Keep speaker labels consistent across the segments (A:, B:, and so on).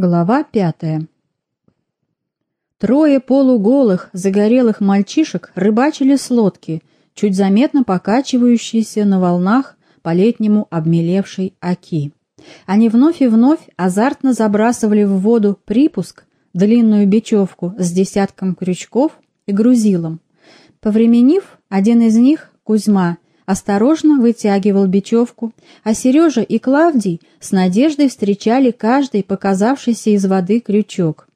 A: Глава пятая Трое полуголых, загорелых мальчишек рыбачили с лодки, чуть заметно покачивающиеся на волнах по-летнему обмелевшей оки. Они вновь и вновь азартно забрасывали в воду припуск, длинную бечевку с десятком крючков и грузилом. Повременив, один из них, Кузьма, осторожно вытягивал бечевку, а Сережа и Клавдий с надеждой встречали каждый показавшийся из воды крючок.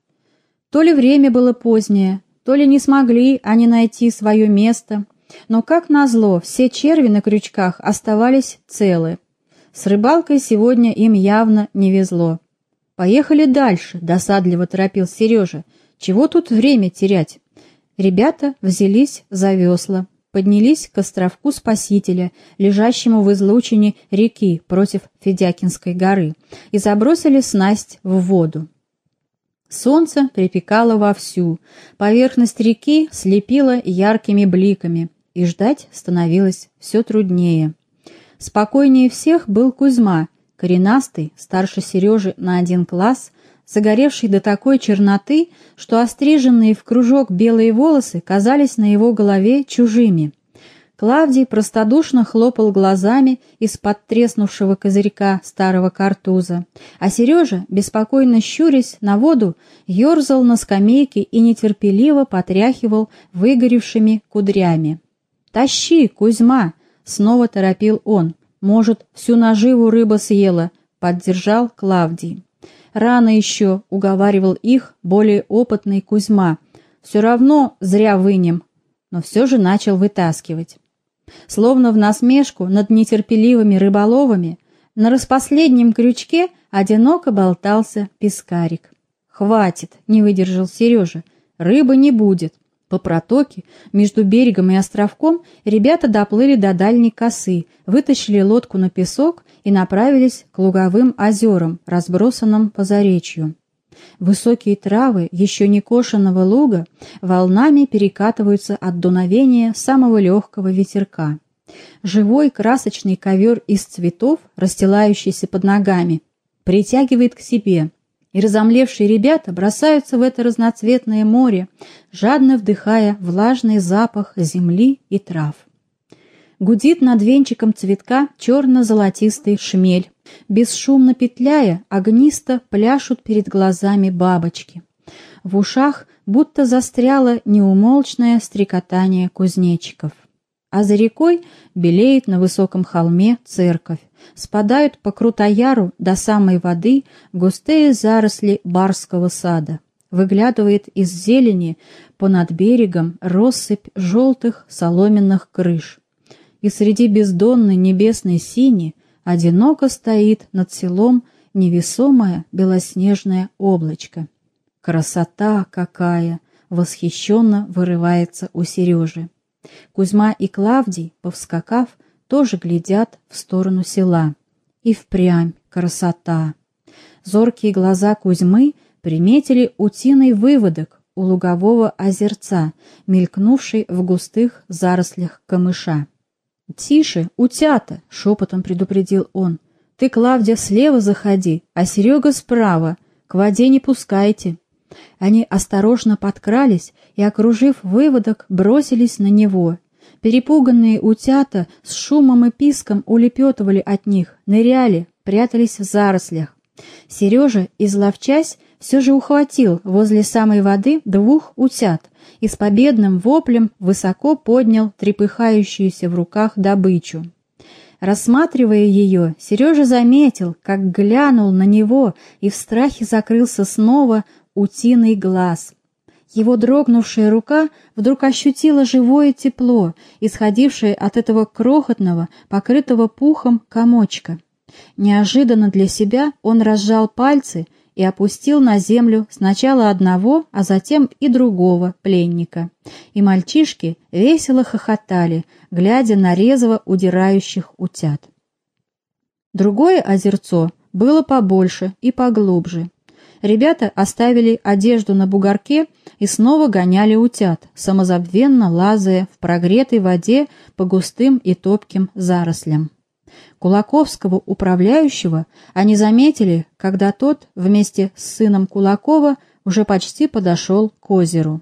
A: То ли время было позднее, то ли не смогли они найти свое место, но, как назло, все черви на крючках оставались целы. С рыбалкой сегодня им явно не везло. «Поехали дальше», — досадливо торопил Сережа. «Чего тут время терять?» Ребята взялись за весла поднялись к островку Спасителя, лежащему в излучине реки против Федякинской горы, и забросили снасть в воду. Солнце припекало вовсю, поверхность реки слепила яркими бликами, и ждать становилось все труднее. Спокойнее всех был Кузьма, коренастый, старше Сережи на один класс, загоревший до такой черноты, что остриженные в кружок белые волосы казались на его голове чужими. Клавдий простодушно хлопал глазами из-под треснувшего козырька старого картуза, а Сережа, беспокойно щурясь на воду, ерзал на скамейке и нетерпеливо потряхивал выгоревшими кудрями. «Тащи, Кузьма!» — снова торопил он. «Может, всю наживу рыба съела», — поддержал Клавдий. Рано еще уговаривал их более опытный Кузьма. Все равно зря вынем, но все же начал вытаскивать. Словно в насмешку над нетерпеливыми рыболовами на распоследнем крючке одиноко болтался пескарик. «Хватит!» — не выдержал Сережа. «Рыбы не будет!» По протоке, между берегом и островком, ребята доплыли до дальней косы, вытащили лодку на песок и направились к луговым озерам, разбросанным по заречью. Высокие травы еще не кошенного луга волнами перекатываются от дуновения самого легкого ветерка. Живой красочный ковер из цветов, расстилающийся под ногами, притягивает к себе – и разомлевшие ребята бросаются в это разноцветное море, жадно вдыхая влажный запах земли и трав. Гудит над венчиком цветка черно-золотистый шмель. Бесшумно петляя, огнисто пляшут перед глазами бабочки. В ушах будто застряло неумолчное стрекотание кузнечиков а за рекой белеет на высоком холме церковь. Спадают по Крутояру до самой воды густые заросли барского сада. Выглядывает из зелени понад берегом россыпь желтых соломенных крыш. И среди бездонной небесной сини одиноко стоит над селом невесомое белоснежное облачко. Красота какая! Восхищенно вырывается у Сережи. Кузьма и Клавдий, повскакав, тоже глядят в сторону села. И впрямь красота. Зоркие глаза Кузьмы приметили утиный выводок у лугового озерца, мелькнувший в густых зарослях камыша. «Тише, утята!» — шепотом предупредил он. «Ты, Клавдия, слева заходи, а Серега справа. К воде не пускайте». Они осторожно подкрались и, окружив выводок, бросились на него. Перепуганные утята с шумом и писком улепетывали от них, ныряли, прятались в зарослях. Сережа, изловчась, все же ухватил возле самой воды двух утят и с победным воплем высоко поднял трепыхающуюся в руках добычу. Рассматривая ее, Сережа заметил, как глянул на него и в страхе закрылся снова, утиный глаз. Его дрогнувшая рука вдруг ощутила живое тепло, исходившее от этого крохотного, покрытого пухом комочка. Неожиданно для себя он разжал пальцы и опустил на землю сначала одного, а затем и другого пленника. И мальчишки весело хохотали, глядя на резво удирающих утят. Другое озерцо было побольше и поглубже. Ребята оставили одежду на бугорке и снова гоняли утят, самозабвенно лазая в прогретой воде по густым и топким зарослям. Кулаковского управляющего они заметили, когда тот вместе с сыном Кулакова уже почти подошел к озеру.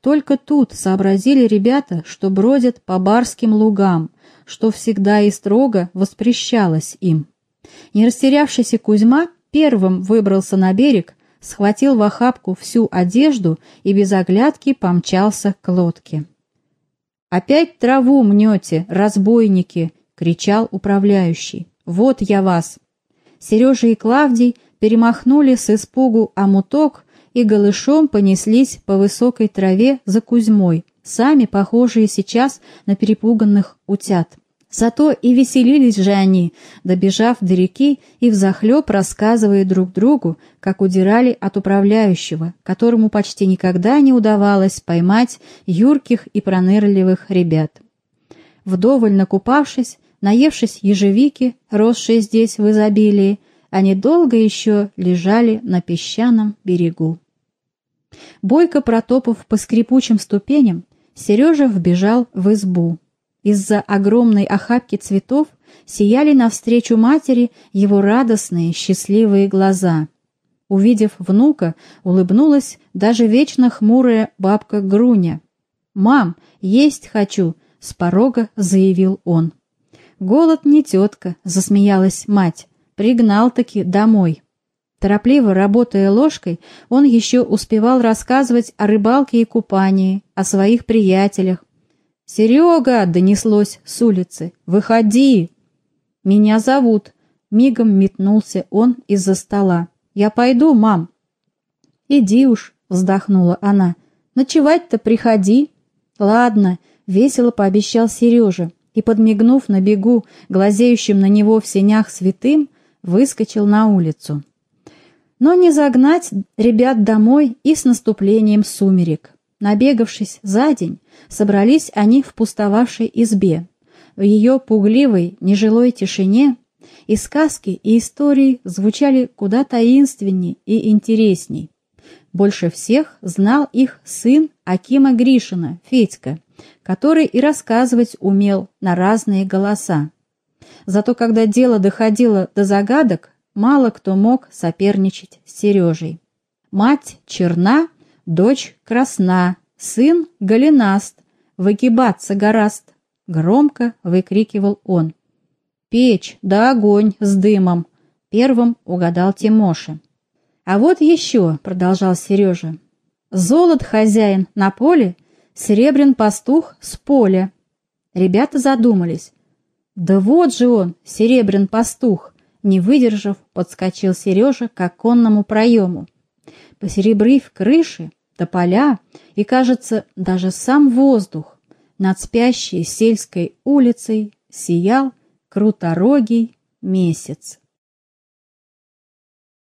A: Только тут сообразили ребята, что бродят по барским лугам, что всегда и строго воспрещалось им. Не растерявшийся Кузьма первым выбрался на берег, схватил в охапку всю одежду и без оглядки помчался к лодке. «Опять траву мнете, разбойники!» — кричал управляющий. «Вот я вас!» Сережа и Клавдий перемахнули с испугу омуток и голышом понеслись по высокой траве за Кузьмой, сами похожие сейчас на перепуганных утят. Зато и веселились же они, добежав до реки и взахлеб рассказывая друг другу, как удирали от управляющего, которому почти никогда не удавалось поймать юрких и пронырливых ребят. Вдоволь накупавшись, наевшись ежевики, росшей здесь в изобилии, они долго еще лежали на песчаном берегу. Бойко протопав по скрипучим ступеням, Сережа вбежал в избу. Из-за огромной охапки цветов сияли навстречу матери его радостные, счастливые глаза. Увидев внука, улыбнулась даже вечно хмурая бабка Груня. «Мам, есть хочу!» — с порога заявил он. «Голод не тетка», — засмеялась мать. «Пригнал-таки домой». Торопливо работая ложкой, он еще успевал рассказывать о рыбалке и купании, о своих приятелях, «Серега!» — донеслось с улицы. «Выходи!» «Меня зовут!» — мигом метнулся он из-за стола. «Я пойду, мам!» «Иди уж!» — вздохнула она. «Ночевать-то приходи!» «Ладно!» — весело пообещал Сережа и, подмигнув на бегу, глазеющим на него в сенях святым, выскочил на улицу. Но не загнать ребят домой и с наступлением сумерек. Набегавшись за день, собрались они в пустовавшей избе. В ее пугливой, нежилой тишине и сказки, и истории звучали куда таинственней и интересней. Больше всех знал их сын Акима Гришина, Федька, который и рассказывать умел на разные голоса. Зато когда дело доходило до загадок, мало кто мог соперничать с Сережей. Мать черна, дочь красна, сын голенаст, выгибаться гораст, громко выкрикивал он. Печь да огонь с дымом, первым угадал Тимоша. А вот еще, продолжал Сережа, золот хозяин на поле, серебрян пастух с поля. Ребята задумались. Да вот же он, серебрян пастух, не выдержав, подскочил Сережа к оконному проему. Посеребрив крыши, тополя и, кажется, даже сам воздух над спящей сельской улицей сиял круторогий месяц.